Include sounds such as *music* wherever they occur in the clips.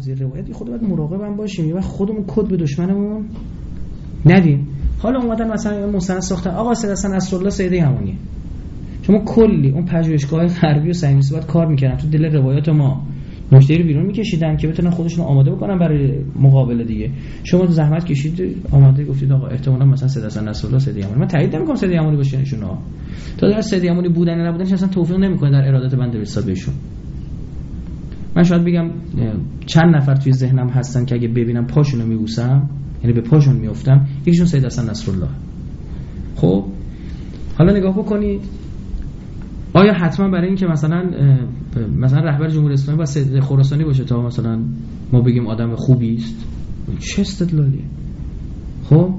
گزیر روایت خود باید مراقب هم باشیم. وقت خودمون کد به دشمنمون ندیم. حالا اومدن مثلا مستند ساختن. آقا سید حسن نصرالله سید همونیه. شما کلی اون پژوهشگاه غربی و صهیونیستی باید کار می‌کردن. تو دل روایات ما. نکته رو بیرون میکشیدن که بتونن خودشون آماده بکنن برای مقابله دیگه. شما زحمت کشید آماده گفتید آقا احتمالاً مثلا سید حسن نصرالله یمانی من تایید نمی‌کنم سید یمانی باشه ایشون تا در سید یمانی بودن یا نبودنش اصلا توفیق نمی‌کنه در ارادت بنده به بهشون من شاید بگم چند نفر توی ذهنم هستن که اگه ببینم پاشونو میبوسم یعنی به پاشون میافتم یکیشون سید حسن نصرالله. خب حالا نگاه بکنید آیا حتما برای اینکه مثلا مثلا رهبر جمهوری اسلامی با سید خراسانی باشه تا مثلا ما بگیم آدم خوبی است؟ چه استدلالیه؟ خب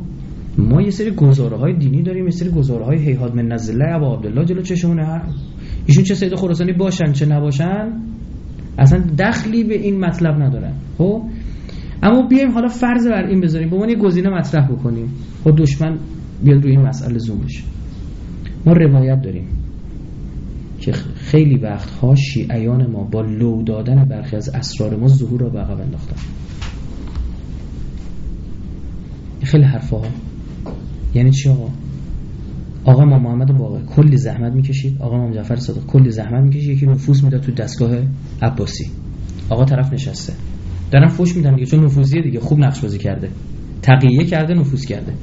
ما یه سری گزاره های دینی داریم یه سری گزاره های هیهاد من نزله ابا عبدالله جلو چشمونه. ایشون چه سید خراسانی باشن چه نباشن؟ اصلا دخلی به این مطلب ندارن. خب؟ اما بیایم حالا فرض بر این بذاریم. به یه گزینه مطرح بکنیم. خب دشمن بیاد روی این مسئله زوم بشه. ما روایت داریم که خیلی وقتها شیعیان ما با لو دادن برخی از اسرار ما ظهور را به عقب انداختن. خیلی حرفها. یعنی چی آقا؟ آقا ما محمد باقر کلی زحمت می‌کشید. آقا ما جعفر صادق کلی زحمت می‌کشید. یکی نفوذ می‌داد تو دستگاه عباسی. آقا طرف نشسته. دارن فوش میدن دیگه چون نفوذیه دیگه. خوب نقش بازی کرده. تقیه کرده نفوذ کرده.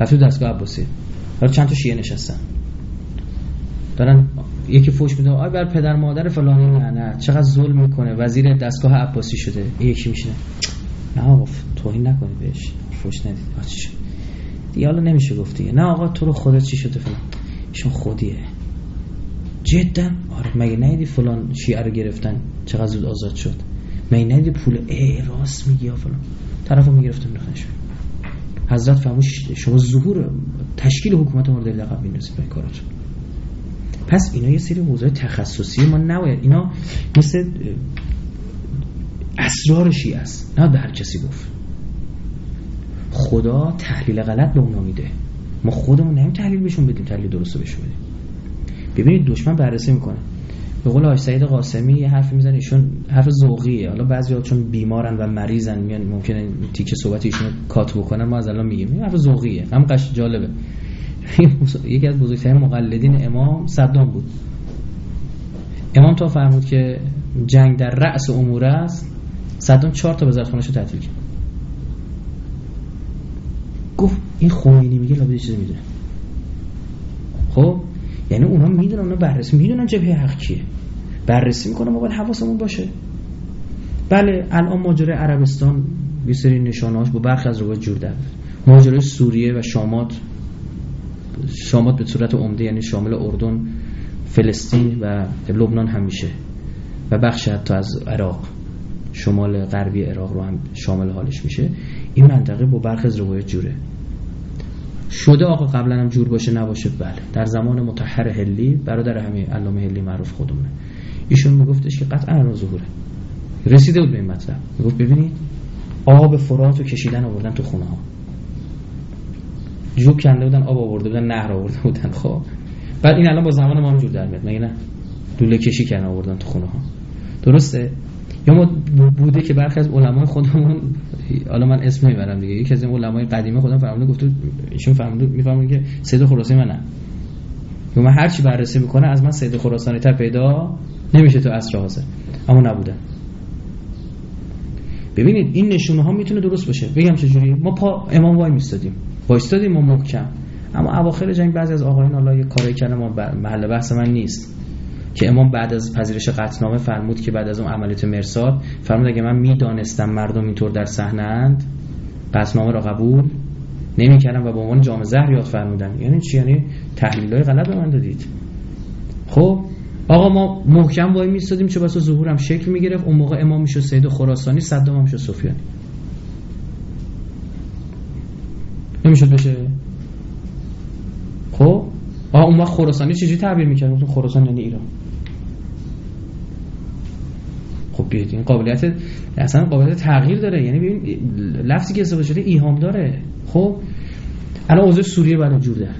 و تو دستگاه عباسی. حالا چند تا شیعه نشستن. دارن یکی فوش میده. آی بر پدر مادر فلانی. نه نه. چقدر ظلم می‌کنه. وزیر دستگاه عباسی شده. یکی میشه نه آقا توهین نکنید بهش. فوش ندید. آچش دیگه حالا نمیشه گفت دیگه نه آقا تو رو خودت چی شده فلان. ایشون خودیه. جدا؟ آره مگه نیدی فلان شیعه رو گرفتن؟ چقدر زود آزاد شد. مگه نیدی پول؟ ای راست میگی یا فلان. طرفو می‌گرفتن میخنش حضرت فرموش شما ظهور تشکیل حکومت مورد لقب میندازید به کاراتون پس اینا یه سری موضوع تخصصی ما نباید. اینا مثل اسرار شیعه است. نه به هر کسی گفت. خدا تحلیل غلط به اونا میده. ما خودمون نمیم تحلیل بهشون بدیم تحلیل درست بهشون بدیم. ببینید دشمن بررسی می‌کنه. به قول آقای سعید قاسمی یه حرفی می‌زنه ایشون حرف ذوقیه. حالا بعضی‌ها چون بیمارن و مریضن میان ممکنه تیکه صحبت ایشون کات بکنن ما از الان میگیم. این حرف ذوقیه. هم قش جالبه. یکی از بزرگترین مقلدین امام صدام بود. امام تا فرمود که جنگ در رأس امور است صدام چهار تا وزارتخانه‌شو رو تعطیل کرد. گفت این خمینی میگه لابد چیزی می‌دونه. خب یعنی اونا می‌دونن اونا بررسی می‌دونن جبهه حق کیه. بررسی می‌کنه ما باید حواسمون باشه. بله الان ماجرای عربستان یه سری نشانهاش با برخی از روایت جور در ماجرای سوریه و شامات شامات به صورت عمده یعنی شامل اردن فلسطین و لبنان هم میشه. و بخش حتی از عراق شمال غربی عراق رو هم شامل حالش میشه. این منطقه با برخی از روایت جوره. شده آقا قبلا هم جور باشه نباشه بله. در زمان متحر هلی برادر همه علامه هلی معروف خودمونه. ایشون میگفتش که قطعا الان ظهوره. رسیده بود به این مطلب. می‌گفت ببینید آب فرات رو کشیدن آوردن تو خونه ها جوب کنده بودن آب آورده بودن نهر آورده بودن خب. بعد این الان با زمان ما هم جور در میاد. مگه نه؟ لوله کشی کردن آوردن تو خونه ها درسته؟ یا ما بوده که برخی از علمای خودمون حالا من اسم نمی‌برم دیگه. یکی از این علمای قدیمی خودم فرموده گفته ایشون فرموده میفهمون که سید خراسانی من نه من هر چی بررسی می‌کنه از من سید خراسانی تا پیدا نمیشه تو عصر حاضر. اما نبوده. ببینید این نشونه ها می‌تونه درست باشه. بگم چجوری؟ ما پا امام وای میستادیم وایستادیم ما محکم. اما اواخر جنگ بعضی از آقایان الله یه کاری کردن ما محل بحث من نیست. که امام بعد از پذیرش قطعنامه فرمود که بعد از اون عملیات مرساد فرمود اگه من می‌دانستم مردم اینطور در صحنه اند قطعنامه را قبول نمی‌کردم و به عنوان جام زهر یاد فرمودن. یعنی چی؟ یعنی تحلیل های غلط به من دادید. خب آقا ما محکم وای میستادیم چه بسا ظهورم شکل می‌گرفت. اون موقع امام می‌شد سید خراسانی صدام هم می‌شد سفیانی نمی‌شد بشه؟ خب آقا اون وقت خراسانی چجوری تعبیر می‌کرد؟ گفتم خراسان یعنی ایران. خب بیاید این قابلیت اصلا قابلیت تغییر داره. یعنی ببین لفظی که استفاده شده ایهام داره. خب الان اوضاع سوریه برای جور در.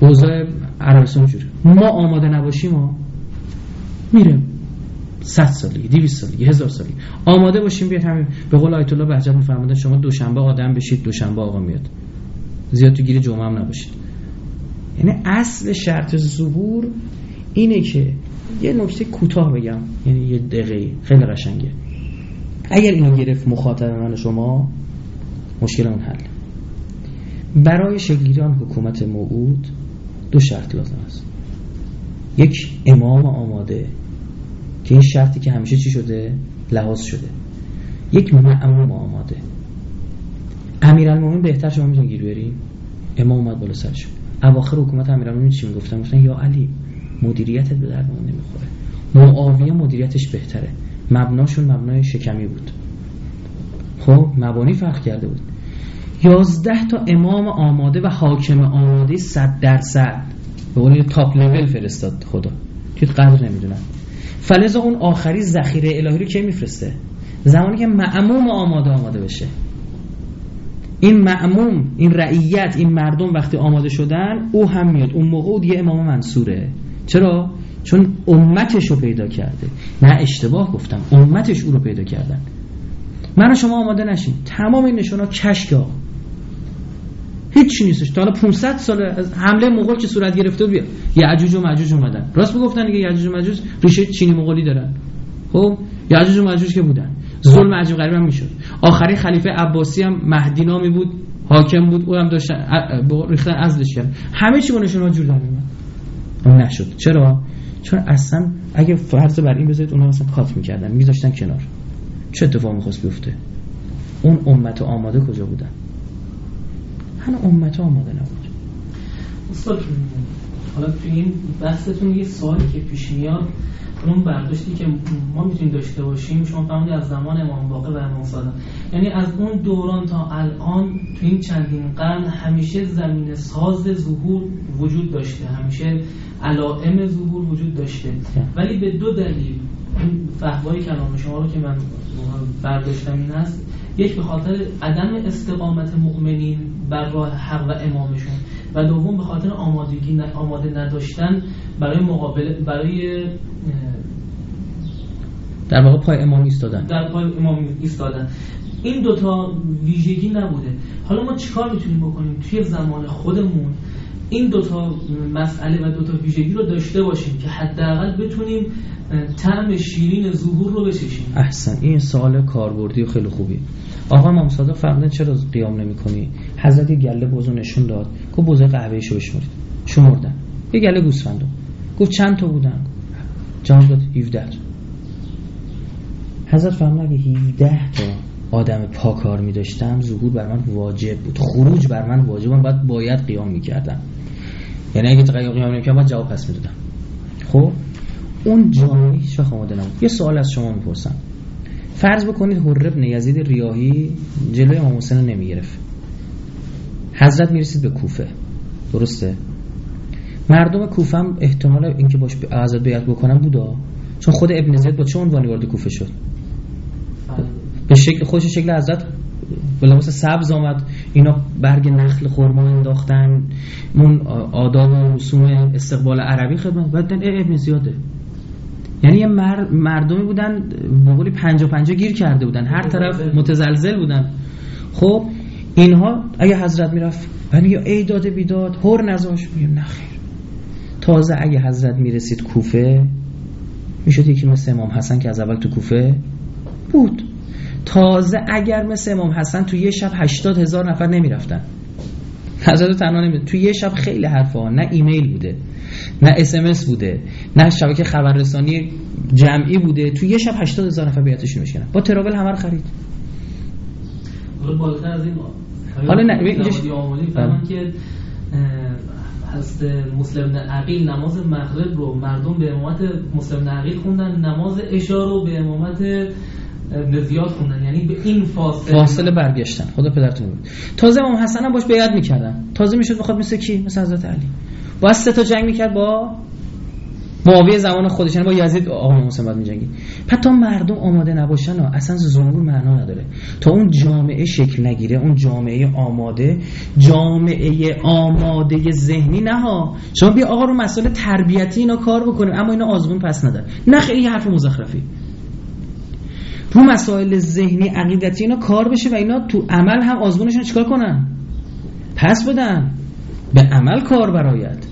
اوضاع عربستان جوره ما آماده نباشیم ما میرم 100 سالگی 200 سالگی 1000 سالگی آماده باشیم بیاد همین به قول آیت الله بهجت میفرمودن شما دوشنبه آدم بشید دوشنبه آقا میاد. زیاد تو گیر جمعه هم نباشید. یعنی اصل شرط ظهور اینه که یه نکته کوتاه بگم. یعنی یه دقیقه. خیلی قشنگه. اگر اینو گرفت مخاطب من شما مشکل اون حل. برای شکلگیری حکومت موعود دو شرط لازم است. یک امام آماده که این شرطی که همیشه چی شده؟ لحاظ شده. یک معموم آماده. امیرالمومنین بهتر شما می‌تونید گیر بریم امام اومد بالا سرش. اواخر حکومت امیرالمومنین چی می‌گفتن؟ گفتن یا علی مدیریتت به درد نمی‌خوره. معاویه مدیریتش بهتره. مبناشون مبنای شکمی بود. خب مبانی فرق کرده بود. یازده تا امام آماده و حاکم آماده صد درصد. به قول تاپ لول فرستاد خدا. که قدر نمی‌دونن فلزا اون آخری ذخیره الهی رو کی میفرسته؟ زمانی که معموم آماده آماده بشه. این معموم این رعیت این مردم وقتی آماده شدن او هم میاد. اون موقع دیگه امام منصوره. چرا؟ چون امتش رو پیدا کرده. نه اشتباه گفتم. امتش او رو پیدا کردن. من شما آماده نشین تمام این نشون ها کشک هیچ نیستش. تا حالا 500 سال از حمله مغول که صورت گرفته بود؟ یعجوج و ماجوج اومدن. راست می‌گفتن دیگه یعجوج و ماجوج ریشه چینی مغولی دارن. خب؟ یعجوج و ماجوج که بودن. ظلم عجیب غریب هم می‌شد. آخری خلیفه عباسی هم مهدی نامی بود حاکم بود او هم داشتن ریختن ازلش کرد. همه چی با نشون جور در نشد. چرا؟ چون اصلا اگه فرض بر این بذارید اونها مثلا کات می‌کردن میذاشتن کنار. چه اتفاق می‌خواست بیفته؟ اون امت آماده کجا بودن؟ هنو امت آماده نبود. استاد حالا تو این بحثتون یه سوالی که پیش میاد. اون برداشتی که ما می‌تونیم داشته باشیم شما فهمیدی از زمان امام باقر و امام صادق یعنی از اون دوران تا الان تو این چندین قرن همیشه زمین ساز ظهور وجود داشته همیشه علائم ظهور وجود داشته. ولی به دو دلیل فهوای کلام شما رو که من برداشتم این است. یک به خاطر عدم استقامت مؤمنین بر راه حق و امامشون. و دوم به خاطر آمادگی آماده نداشتن برای مقابل برای در واقع پای امام ایستادن. در پای امام ایستادن. این دوتا ویژگی نبوده. حالا ما چیکار می‌تونیم بکنیم توی زمان خودمون این دوتا مسئله و دوتا ویژگی رو داشته باشیم که حداقل بتونیم طعم شیرین ظهور رو بچشیم. احسن این سوال کاربردی و خیلی خوبی. آقا امام صادق فرمودن چرا قیام نمی‌کنی؟ حضرت گله بوزو نشون داد. گفت بوزه قهوه شو بشمرید. شمردن. یه گله گوسفندو گفت چند تا بودن؟ جواب داد 17 تا. حضرت فرمود اگه 17 تا آدم پاکار می داشتم ظهور بر من واجب بود. خروج بر من واجب من باید باید قیام می‌کردم. یعنی اگه قیام نمی‌کردم باید جواب پس می‌دادم. خب؟ اون جامعه هیچ وقت آماده نبود. یه سوال از شما می‌پرسم. فرض بکنید حر ابن یزید ریاهی جلوی امام حسین نمی‌گرفت. حضرت می‌رسید به کوفه. درسته؟ مردم کوفه هم احتمال اینکه باش حضرت بیعت بکنن بودا. چون خود ابن زید با چه عنوانی وارد کوفه شد؟ به شکل خودش شکل حضرت لباس سبز آمد. اینا برگ نخل خرما انداختن اون آداب و رسوم استقبال عربی خدمت بعد ابن زیاده. یعنی یه مردمی بودن به قولی پنجا پنجا گیر کرده بودن. هر طرف متزلزل بودن. خب اینها اگه حضرت می‌رفت ولی یا ای داده بیداد هر نزاش. میگم نخیر تازه اگه حضرت می‌رسید کوفه می‌شد یکی مثل امام حسن که از اول تو کوفه بود. تازه اگر مثل امام حسن تو یه شب هشتاد هزار نفر نمی‌رفتن. حضرت تنها نمیده تو یه شب خیلی حرفا. نه ایمیل بوده نه اس بوده نه شبکه خبررسانی جمعی بوده. تو یه شب 80 هزار نفر بیاتشون میشکنن با ترابل همه رو خرید. حالا نه اینجا که هست مسلم عقیل نماز مغرب رو مردم به امامت مسلم عقیل خوندن. نماز اشاره رو به امامت زیاد خوندن. یعنی به این فاصله فاصله برگشتن. خدا پدرتون بود تازه امام حسن هم باش بیعت می‌کردن. تازه می‌شد بخواد مثل کی؟ مثل حضرت علی. با سه تا جنگ می‌کرد با معاویه زمان خودش. یعنی با یزید آقا موسی بعد میجنگید. پس تا مردم آماده نباشن اصلا ظهور معنا نداره. تا اون جامعه شکل نگیره اون جامعه آماده جامعه آماده ذهنی نه شما بیا آقا رو مسئله تربیتی اینا کار بکنیم. اما اینا آزمون پس نداره نه خیلی حرف مزخرفی. رو مسائل ذهنی عقیدتی اینا کار بشه و اینا تو عمل هم آزمونشون چیکار کنن؟ پس بدن. به عمل کار برایت.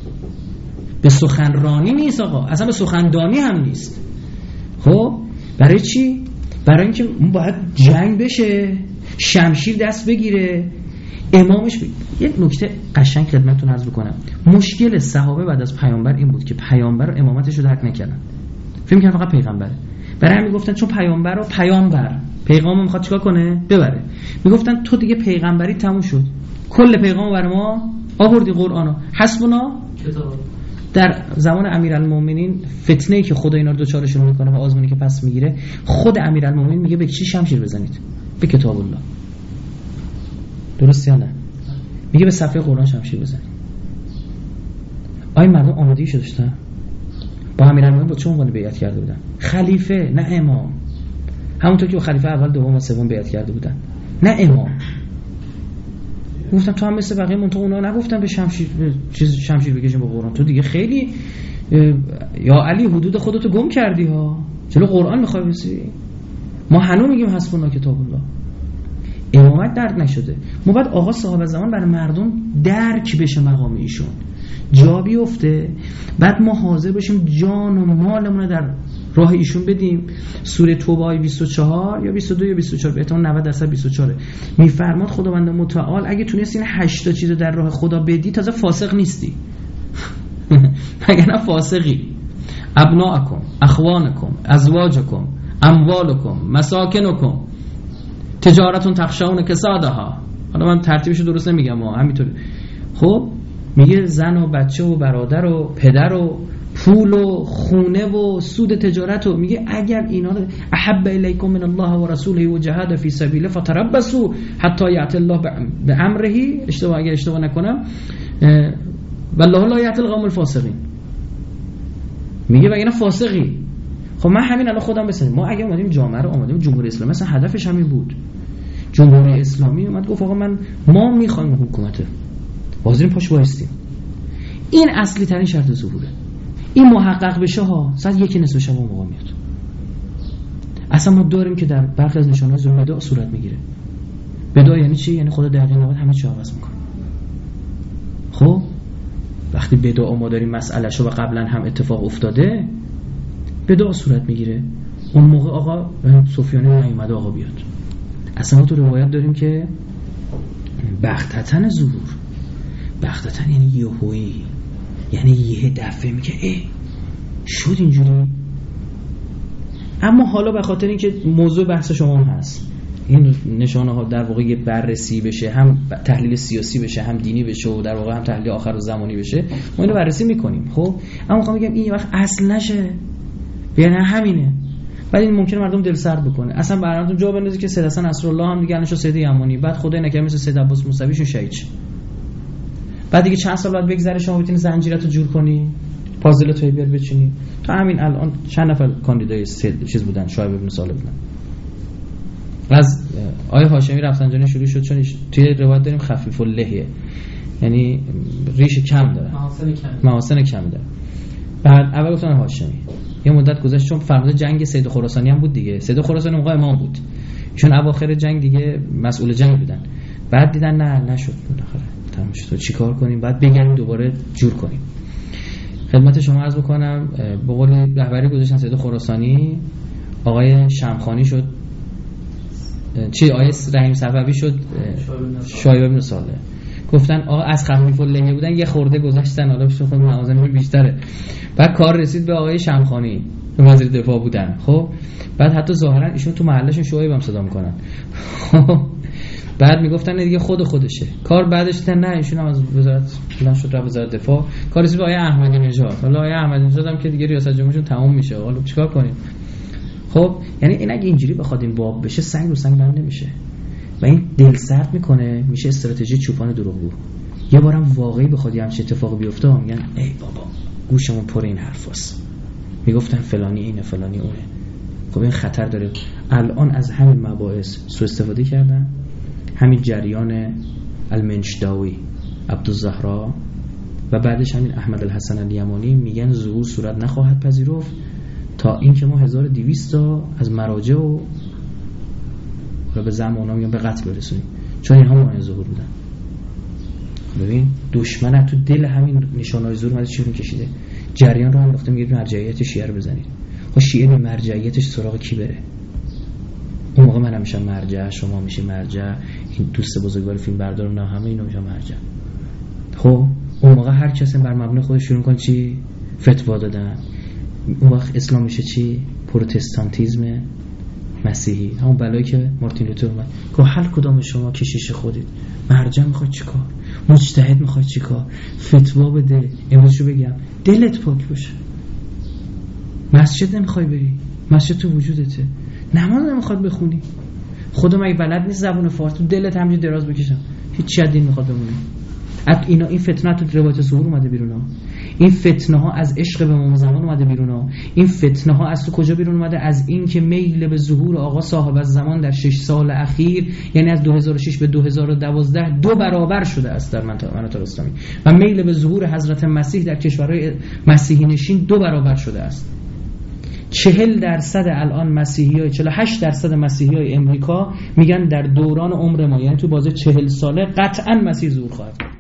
به سخنرانی نیست آقا. اصلا به سخندانی هم نیست. خب برای چی؟ برای اینکه باید جنگ بشه شمشیر دست بگیره. امامش بگیره یک نکته قشنگ خدمتتون عرض بکنم. مشکل صحابه بعد از پیامبر این بود که پیامبر امامتش رو درک نکردن. فکر می‌کردن فقط پیغمبره. برای همین گفتن چون پیامبر رو پیامبر پیغام می‌خواد چیکار کنه؟ ببره. می‌گفتن تو دیگه پیغمبری تموم شد. کل پیغام بر ما آوردی قرآنو. حسبنا؟ در زمان امیرالمومنین فتنه ای که خدا اینا رو دوچارشون می‌کنه و آزمونی که پس می‌گیره خود امیرالمومنین میگه به چی شمشیر بزنید؟ به کتاب الله. درست یا نه؟ میگه به صفحه قرآن شمشیر بزنید. آیا مردم آمادگی شده داشتن با امیرالمومنین با چه عنوان بیعت کرده بودن؟ خلیفه نه امام. همونطور که با خلیفه اول دوم و سوم بیعت کرده بودن. نه امام. گفتم تو هم مثل بقیه منطقه اونا نگفتن به شمشیر چیز شمشیر بکشیم با قرآن. تو دیگه خیلی یا علی حدود خودتو گم کردی ها. چلو قرآن می‌خوای بسی ما هنوز میگیم حسبنا کتاب الله. امامت درک نشده. ما بعد آقا صاحب زمان برای مردم درک بشه مقام ایشون. جا بیفته. بعد ما حاضر باشیم جان و مالمون در راه ایشون بدیم. سوره توبه های 24 یا 22 یا 24 به احتمال 90 درصد 24 میفرماد خداوند متعال اگه تونستی این 8 تا چیز در راه خدا بدی تازه فاسق نیستی. *laughs* مگر نه فاسقی؟ ابناءکم اخوانکم ازواجکم اموالکم مساکنکم. تجارتون تخشون کسادها. حالا من ترتیبش درست نمیگم ها همینطور خب میگه زن و بچه و برادر و پدر و پول و خونه و سود تجارت و میگه اگر اینا احب الیکم من الله و رسوله و جهاد فی سبیله فتربصوا حتی یعت الله به امرهی. اشتباه اگر اشتباه نکنم. والله لا یعت القوم الفاسقین. میگه بگه فاسقی. خب من همین الان خودم بسنم ما اگه اومدیم جامعه رو اومدیم جمهوری اسلامی مثلا هدفش همین بود. جمهوری اسلامی اومد گفت آقا من ما می‌خوایم حکومت حاضرین پاش وایستیم این اصلی ترین شرط ظهوره. این محقق بشه ها ساعت یکی نصف شب موقع میاد. اصلا ما داریم که در برخی از نشانه ظهور بدع صورت می‌گیره. بدع یعنی چی؟ یعنی خدا دقیق نبود همه چی عوض می‌کنه. خب؟ وقتی بدع ما داریم مسئله شو و قبلا هم اتفاق افتاده بدع صورت می‌گیره. اون موقع آقا سفیانی نیومده آقا بیاد. اصلا ما تو روایت داریم که بختتن ظهور. بختتن یعنی یهویی. یعنی یه دفعه میگه ای شد اینجوری. اما حالا به خاطر اینکه موضوع بحث شما هست این نشانه ها در واقع بررسی بشه هم تحلیل سیاسی بشه هم دینی بشه و در واقع هم تحلیل آخر و زمانی بشه ما اینو بررسی می‌کنیم خب؟ اما می‌خوام بگم این وقت اصل نشه. یعنی همینه. بعد این ممکنه مردم دل سرد بکنه. اصلا برنامه‌تون جا بندازی که سید حسن الله هم دیگه الانشو سید یمانی بعد خدای نکرد مثل سید عباس موسویشون شهید بعد دیگه چند سال بعد بگذره شما بتونی زنجیرتو جور کنی؟ پازل تو بیار بچینی؟ تا همین الان چند نفر کاندیدای چیز بودن شاید ابن ساله بودن؟ از آیه هاشمی رفسنجانی شروع شد چون توی روایت داریم خفیف اللحیه. یعنی ریش کم داره محاسن کم داره بعد اول گفتن هاشمی یه مدت گذشت چون فرموده جنگ سید خراسانی هم بود دیگه. سید خراسانی موقع امام بود. چون اواخر جنگ دیگه مسئول جنگ بودن. بعد دیدن نه نشد. بالاخره شد چیکار کنیم. بعد بگردیم دوباره جور کنیم. خدمت شما عرض بکنم به قول رهبری گذاشتن سید خراسانی آقای شمخانی شد چی آقای رحیم صفوی شد شایب ابن ساله گفتن آقا از خفیف اللحیه بودن یه خورده گذاشتن حالا خود موازنه بیشتره. بعد کار رسید به آقای شمخانی وزیر دفاع بودن. خب؟ بعد حتی ظاهرا ایشون تو محلشون شعیب هم صدا می‌کنن. خب؟ بعد می‌گفتن دیگه خود خودشه. کار بعدش دیدن نه ایشون هم از وزارت فلان شد رفت وزارت دفاع. کار رسید به آقای احمدی نژاد. حالا آقای احمدی نژاد هم که دیگه ریاست جمهوریشون تموم میشه. حالا چیکار کنیم؟ خب یعنی این اگه اینجوری بخواد این باب بشه سنگ رو سنگ نمیشه. و این دل سرد می‌کنه میشه استراتژی چوپان دروغگو. یه بارم واقعی بخواد همچین اتفاق بیفته میگن ای بابا گوشمون پر این حرفاست می‌گفتن فلانی اینه فلانی اونه. خب این خطر داره. الان از همین مباحث سو استفاده کردن. همین جریان المنشداوی عبدالزهرا و بعدش همین احمد الحسن الیمانی میگن ظهور صورت نخواهد پذیرفت تا اینکه ما 1200 تا از مراجع و به زم اونا میگن به قتل برسونیم. چون اینها مانع ظهور بودن. ببین دشمن تو دل همین نشانهای ظهور اومده چی کشیده. جریان رو انداخته میگه مرجعیت شیعه رو بزنید. خب شیعه به مرجعیتش سراغ کی بره؟ میشم مرجع شما میشه مرجع این دوست بزرگوار فیلم بردار نه همه اینا میشن مرجع. خب اون موقع هر کسی بر مبنای خودش شروع کن چی؟ فتوا دادن. اون وقت اسلام میشه چی؟ پروتستانتیزم مسیحی. همون بلایی که مارتین لوتر اومد. که هر کدام شما کشیش خودید. مرجع می‌خواد چیکار مجتهد می‌خواد چیکار فتوا بده. امروزشو بگم. دلت پاک باشه. مسجد نمی‌خوای بری. مسجد تو وجودته. نماز نمی‌خواد بخونی. خودم اگه بلد نیست زبون فارسی تو دلت همینجوری دراز بکشم. هیچ چی دین می‌خواد بمونه. اینا این فتنه تو روایت ظهور اومده بیرون ها. این فتنه ها از عشق به امام زمان اومده بیرون ها. این فتنه ها از تو کجا بیرون اومده؟ از این که میل به ظهور آقا صاحب از زمان در 6 سال اخیر یعنی از 2006 به 2012 دو برابر شده است در مناطق اسلامی. و میل به ظهور حضرت مسیح در کشورهای مسیحی نشین دو برابر شده است. چهل درصد الان مسیحی های چهل هشت درصد مسیحی های امریکا میگن در دوران عمر ما. یعنی تو بازه چهل ساله قطعا مسیح ظهور خواهد